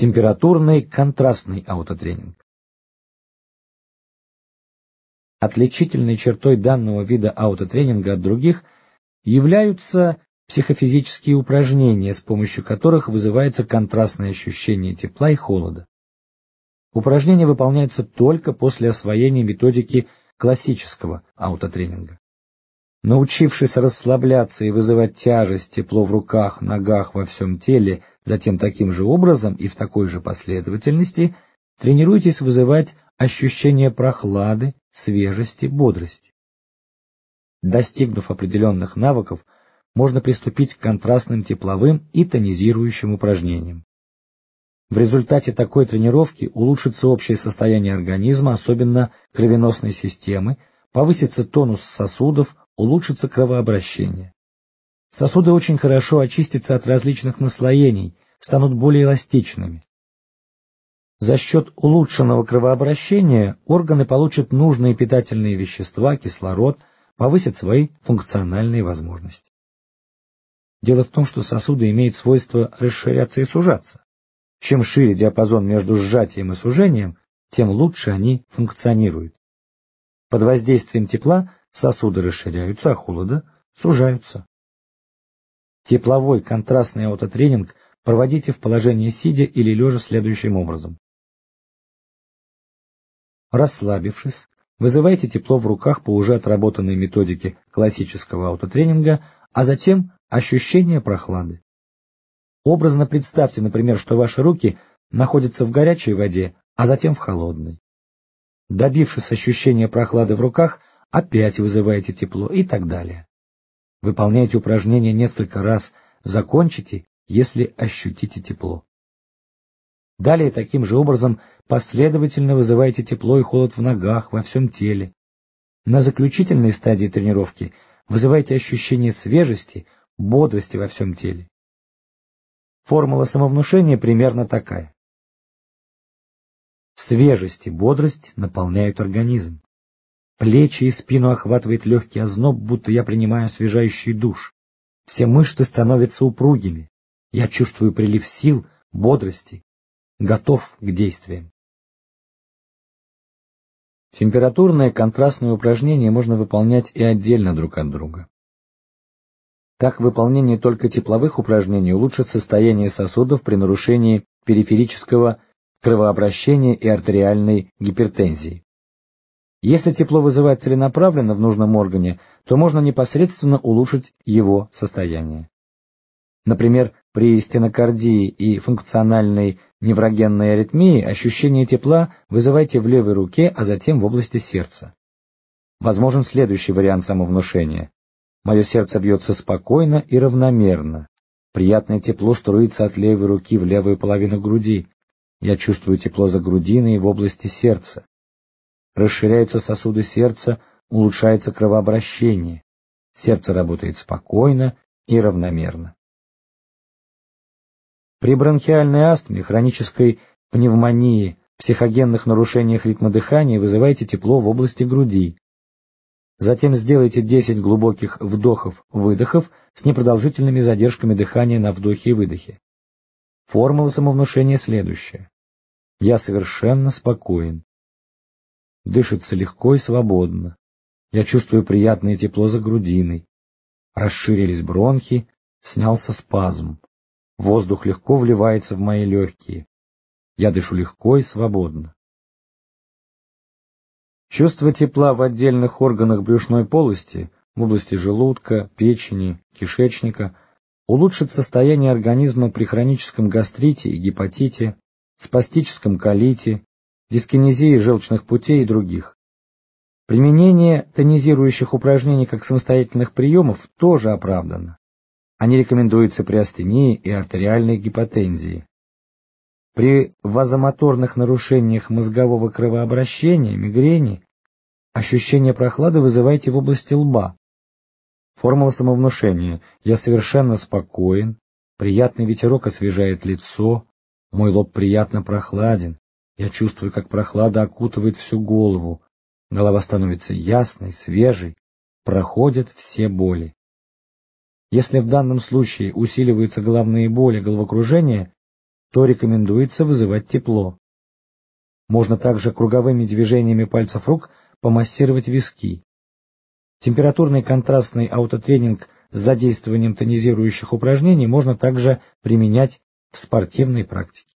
Температурный контрастный аутотренинг. Отличительной чертой данного вида аутотренинга от других являются психофизические упражнения, с помощью которых вызывается контрастное ощущение тепла и холода. Упражнения выполняются только после освоения методики классического аутотренинга. Научившись расслабляться и вызывать тяжесть, тепло в руках, ногах, во всем теле, затем таким же образом и в такой же последовательности, тренируйтесь вызывать ощущение прохлады, свежести, бодрости. Достигнув определенных навыков, можно приступить к контрастным тепловым и тонизирующим упражнениям. В результате такой тренировки улучшится общее состояние организма, особенно кровеносной системы, повысится тонус сосудов, улучшится кровообращение. Сосуды очень хорошо очистятся от различных наслоений, станут более эластичными. За счет улучшенного кровообращения органы получат нужные питательные вещества, кислород, повысят свои функциональные возможности. Дело в том, что сосуды имеют свойство расширяться и сужаться. Чем шире диапазон между сжатием и сужением, тем лучше они функционируют. Под воздействием тепла сосуды расширяются, а холода сужаются. Тепловой контрастный аутотренинг проводите в положении сидя или лежа следующим образом. Расслабившись, вызывайте тепло в руках по уже отработанной методике классического аутотренинга, а затем ощущение прохлады. Образно представьте, например, что ваши руки находятся в горячей воде, а затем в холодной. Добившись ощущения прохлады в руках, опять вызываете тепло и так далее. Выполняйте упражнение несколько раз, закончите, если ощутите тепло. Далее таким же образом последовательно вызывайте тепло и холод в ногах, во всем теле. На заключительной стадии тренировки вызывайте ощущение свежести, бодрости во всем теле. Формула самовнушения примерно такая. Свежесть и бодрость наполняют организм. Плечи и спину охватывает легкий озноб, будто я принимаю освежающий душ. Все мышцы становятся упругими. Я чувствую прилив сил, бодрости, готов к действиям. Температурные контрастные упражнения можно выполнять и отдельно друг от друга. Так выполнение только тепловых упражнений улучшит состояние сосудов при нарушении периферического кровообращения и артериальной гипертензии. Если тепло вызывать целенаправленно в нужном органе, то можно непосредственно улучшить его состояние. Например, при стенокардии и функциональной неврогенной аритмии ощущение тепла вызывайте в левой руке, а затем в области сердца. Возможен следующий вариант самовнушения. Мое сердце бьется спокойно и равномерно. Приятное тепло струится от левой руки в левую половину груди. Я чувствую тепло за грудиной и в области сердца. Расширяются сосуды сердца, улучшается кровообращение. Сердце работает спокойно и равномерно. При бронхиальной астме, хронической пневмонии, психогенных нарушениях ритма дыхания вызывайте тепло в области груди. Затем сделайте 10 глубоких вдохов-выдохов с непродолжительными задержками дыхания на вдохе и выдохе. Формула самовнушения следующая. Я совершенно спокоен. Дышится легко и свободно. Я чувствую приятное тепло за грудиной. Расширились бронхи, снялся спазм. Воздух легко вливается в мои легкие. Я дышу легко и свободно. Чувство тепла в отдельных органах брюшной полости, в области желудка, печени, кишечника, улучшит состояние организма при хроническом гастрите и гепатите, спастическом колите, дискинезии желчных путей и других. Применение тонизирующих упражнений как самостоятельных приемов тоже оправдано. Они рекомендуются при астении и артериальной гипотензии. При вазомоторных нарушениях мозгового кровообращения, мигрени, ощущение прохлады вызывайте в области лба. Формула самовнушения. Я совершенно спокоен, приятный ветерок освежает лицо, мой лоб приятно прохладен, я чувствую, как прохлада окутывает всю голову, голова становится ясной, свежей, проходят все боли. Если в данном случае усиливаются головные боли, головокружение, то рекомендуется вызывать тепло. Можно также круговыми движениями пальцев рук помассировать виски. Температурный контрастный аутотренинг с задействованием тонизирующих упражнений можно также применять в спортивной практике.